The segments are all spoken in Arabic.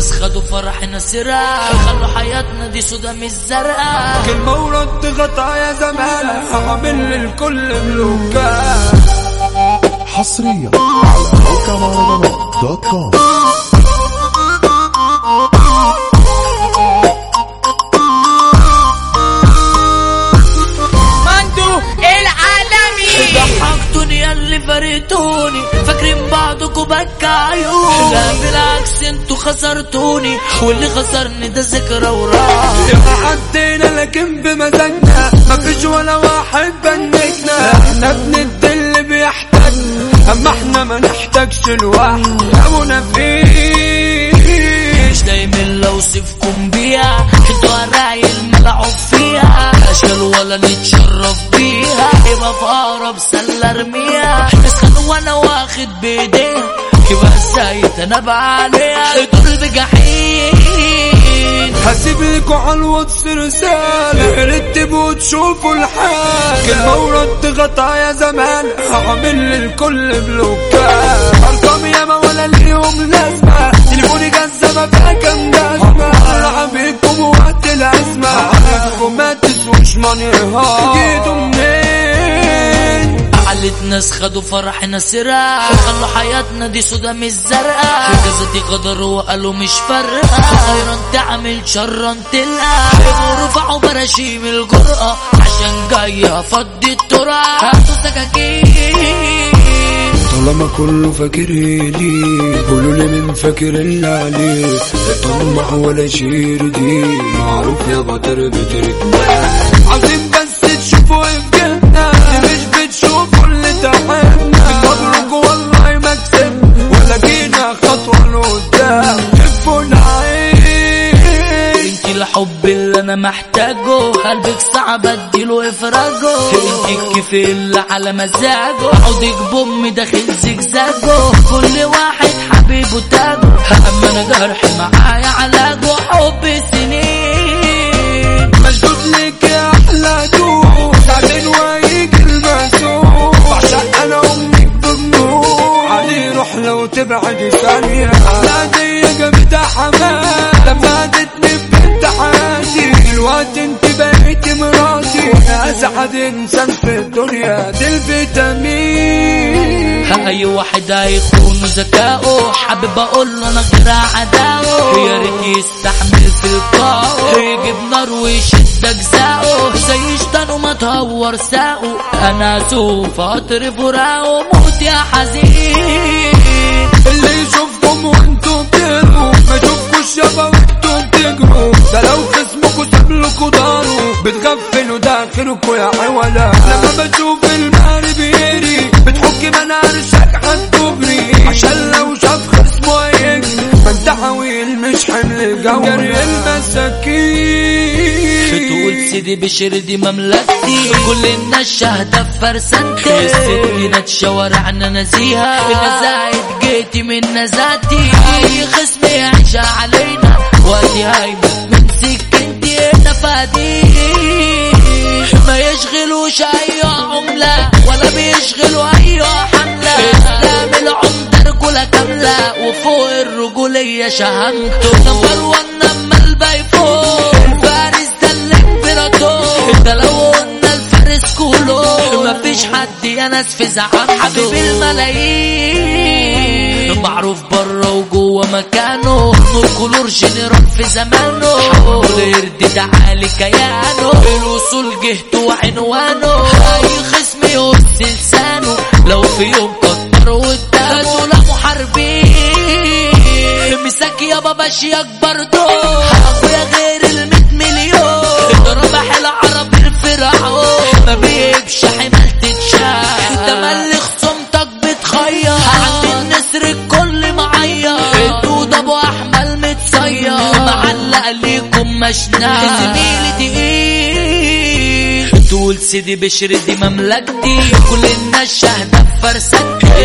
الناس خدوا فرحنا سرقة خلوا حياتنا دي سودا مش زرقاء كلمة ورد غطا يا زمان هعمل للكل ملوكات حصريا على موقع مهرجانات دوت كوم. اللي فرقتوني فاكرين بعضكوا بكى عيوني بالعكس أنتوا خسرتوني واللي خسرني ده ذكرى وراح عدينا لكن بمزاجنا مفيش ولا واحد بنكنا إحنا بندي اللي بيحتاج أما إحنا ما نحتاجش الواحد لو نفيش دايما لو سيفكم بيها أنتوا قرايل ملعوب فيها. اشكال ولا نتشرف بيها يبقى في اقرب سله ارميها نسخن وأنا واخد بايديها تنبع عليها دول بجحيم هسيب لكوا على الواتس رسالة. يا ريت تبقوا تشوفوا الحال. كلمة ورد غطا يا زمان. هعمل للكل بلوكات أرقام ياما ولا اليوم لازمة تليفوني جزمة فيها كام جزمة طلع بيكم وقت الأزمة. عارفكم ما تسوش مانيها جيتوا علت ناس خدوا فرحنا سرقة خلوا حياتنا دي سودا مش زرقاء جزتي قدر وقالوا مش فارقة خيرا تعمل شرا تلقى. رفعوا براشيم الجرأة عشان جاية افضي التراب هاتوا سكاكين. طالما كله فاكر لي قولوا لي من فاكر اللي عليه لا طمع ولا شير دي معروف يا بطر بترك عايزين أنا محتاجه. قلبك صعب أديله إفراجه. الكيف اللي على مزاجه. عودك بأمي داخل زجزاجه. كل واحد حبيبه تاجه. اما أنا جرح معايا علاجه حب سنين. مشدود لك يا أحلى دوب ساعتين ويجي المسوق بعشق أنا أمك بجنون علي روح لو تبعد ثانية. لا دي جابت حمام لما ادتني بنت حياتي دلوقتي انت بقيت مراتي. اسعد انسان في الدنيا دي الفيتامين اي واحد هيخون ذكائه حابب أقول له أنا غير عداؤه. يا ريت يستحمل في لقائه يجيب نار ويشد اجزائه زي شطان وما تهور ساقه أنا سوف اطرف وراقه موت يا حزين. داخلكوا يا عولا لما بشوف المال بيري بتحكي منارشك عالكوبري عشان لو شاف خصمه هيجري ما انت عويل مش حمل جوري المساكين. بتقول سيدي بشر دي مملكتي؟ كل الناس شاهدة في فرسانتي السكينة شوارعنا نزيها نزايد جيتي من نزاتي. اي خصم يعيش علينا. وادي هايمة من سكنتي. تفادي ما يشغلوش اي عملة ولا بيشغلوا اي حملة. اسلام العمدة رجولة كاملة وفوق الرجولية شهامته number one أما الباقي فوق الفارس ده الامبراطور ده لو قلنا الفارس كله مفيش حد يا ناس في زعامته حبيب الملايين. معروف بره وجوه مكانه. نور كلور جنرال في زمانه. القرد تعالي كيانه. الوصول جهته وعنوانه. اي خصم يهز لسانه لو في يوم كتر قدامه لا محاربين مساك يا بابا شياك برضو اخويا غير الميت مليون. ربح العرب الفرعون. ما بيبش تقيل تقول سيدي بشر دي مملكتي كل الناس شاهدة في فرستي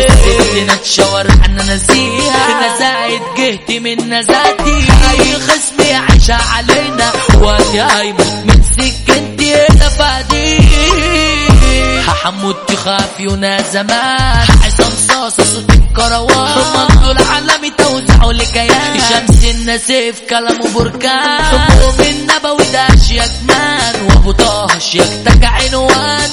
السكينة تشاور إحنا نسيها أنا زايد جهتي من نزاتي. اي خصم يعيش علينا. وادي هيموت من سكنتي تفادي حمود تخاف يونا زمان صوت الكروان مندو العالمي توزعوا لكيان شمس النسيف كلامه بركان مؤمن نبوي ده اشياء جمان وابو طه شياكتك عنوان